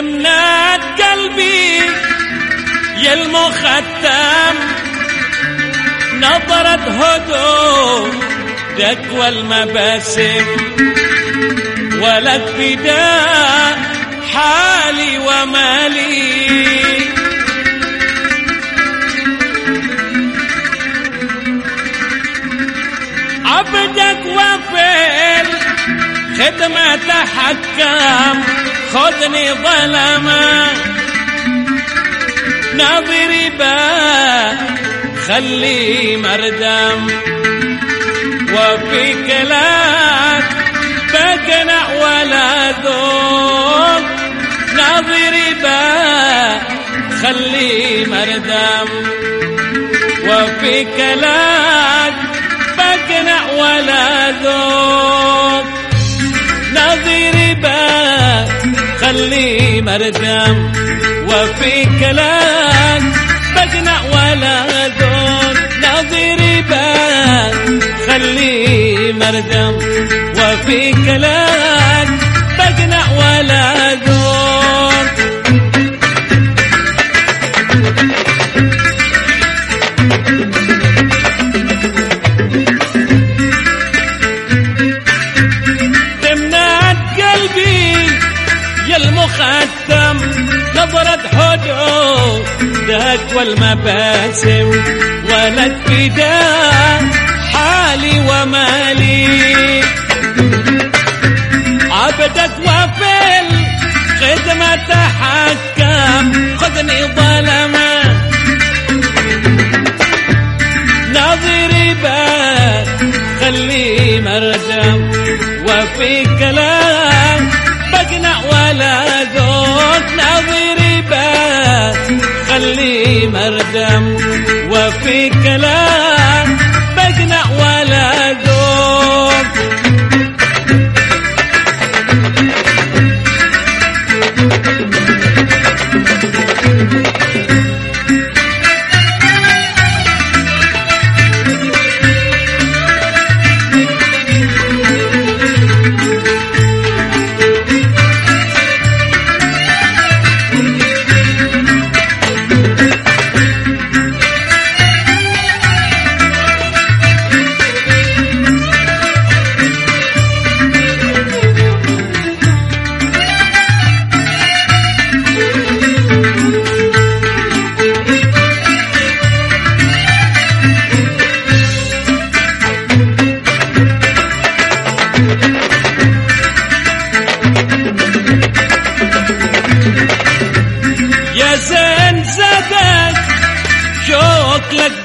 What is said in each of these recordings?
يمنات قلبي يا المختم. نظرة هدوء دك والمباسم ولد فداء حالي ومالي. عبدك وفيل خدمة تحكم. خذني ظلما. ناظري با خلي مردم. وفي كلاك بقنع ولا ذوق. ناظري با خلي مردم. وفي كلاك بقنع ولا ذوق. ناظري با خلي مردم وفي كلاك بقنع ولا ذوق ناظري با خلي مردم وفي كلاك بقنع ولا يا المختم نظرة حدو دهك والمباسم ولك فداء حالي ومالي. عبدك وفل خدمة تحكم خذني ظلما ناظري بك خلي مردم وفي كلام مردم وفي كلام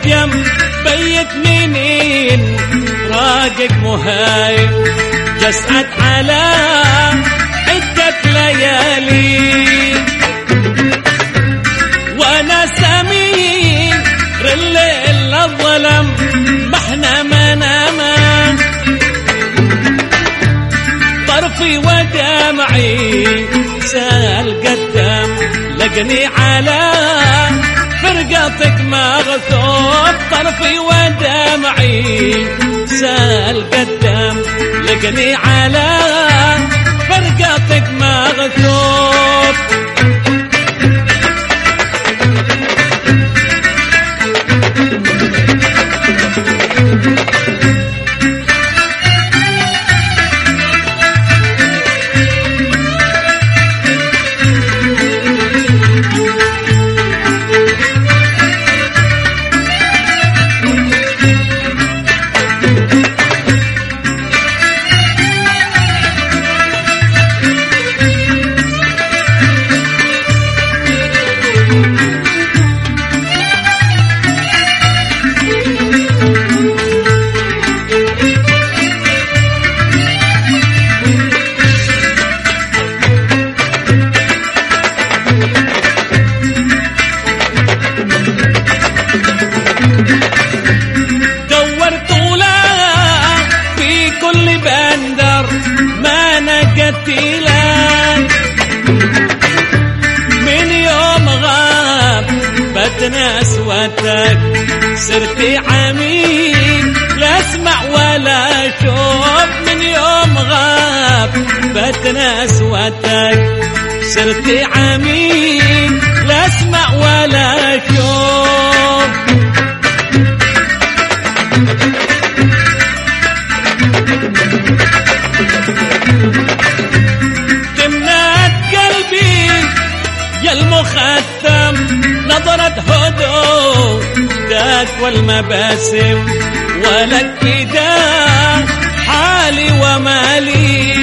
دم بيت منين راقق مهايم جسعت على عدة ليالي. وأنا سمين الليل الظلم ما إحنا مناما طرفي ودمعي سال قدام لقني على فرقتك مغثوب طرفي ودمعي. سأل قدام لقني على فرقتك مغثوب ما نجت لك من يوم غاب بتنا أسوتك. صرت عميل لا أسمع ولا أشوف. من يوم غاب بتنا أسوتك. صرت عميل لا أسمع ولا أشوف. ذاك والمباسم ولك فداء حالي ومالي.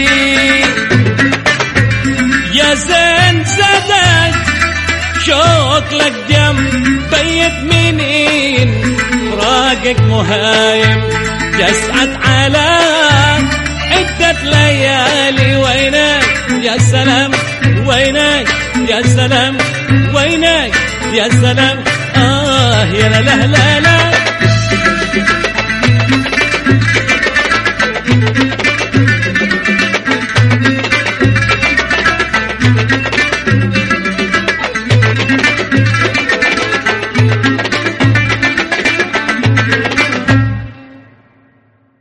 يا زين زادك شوق لك بيت منين؟ راقك مهايم يسعد على عدة ليالي. وينك يا سلام؟ وينك يا سلام؟ وينك يا سلام؟ آه يا لا لا لا.